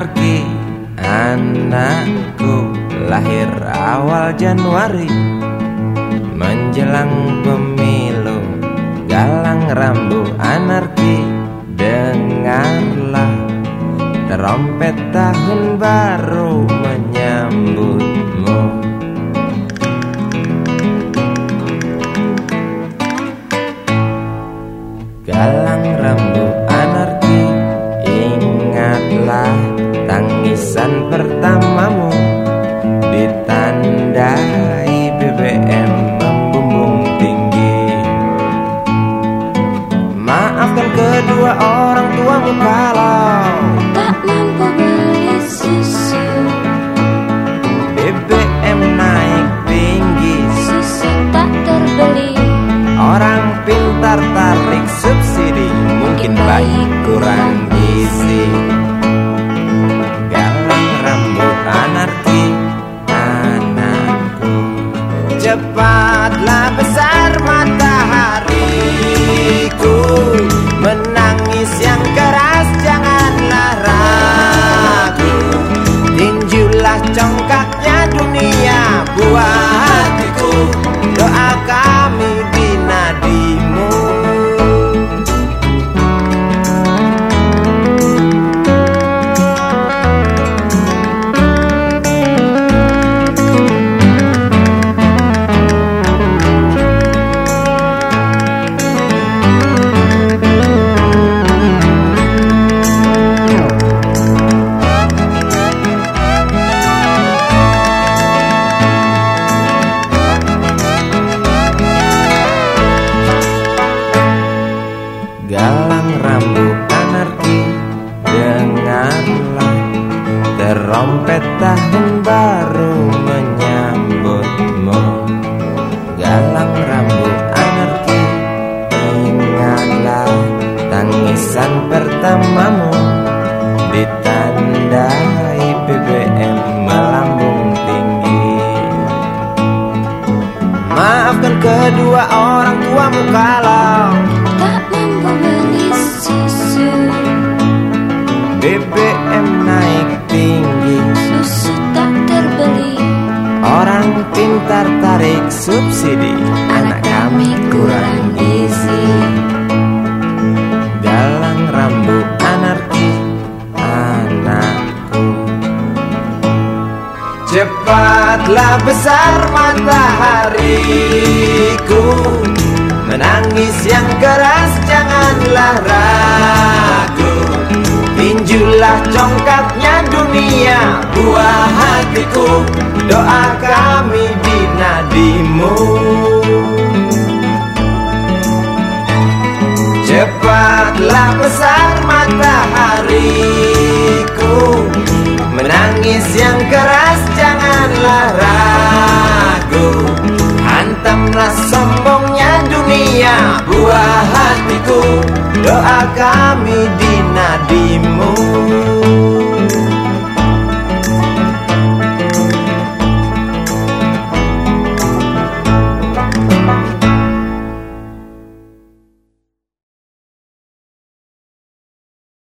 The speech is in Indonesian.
Sunarki Anakku lahir awal Januari Menjelang pemilu Galang rambu anarki. Dengarlah Trompet tahun baru menyambutmu. Galang pertamamu Ditandai BBM membumbung tinggi. Maafkan kedua orang tuamu kalau Tak mampu beli susu BBM naik tinggi. Susu tak terbeli. Orang pintar tarik subsidi. Mungkin baik kurang gizi Terompet tahun baru menyambutmu. Galang rambut anarki Ingatlah Tangisan pertamamu. Ditandai BBM melambung tinggi. Maafkan kedua orang tuamu kalau Tak mampu beli susu BBM subsidi Anak kami kurang gizi Galang rambut anarki Anakku. Cepatlah besar matahariku. Menangis yang keras janganlah ragu Tinjulah congkaknya dunia buah hatiku. Doa kami di nadimu Cepatlah besar matahariku. Menangis yang keras janganlah ragu. Hantamlah sombongnya dunia buah hatiku. Doa kami di nadimu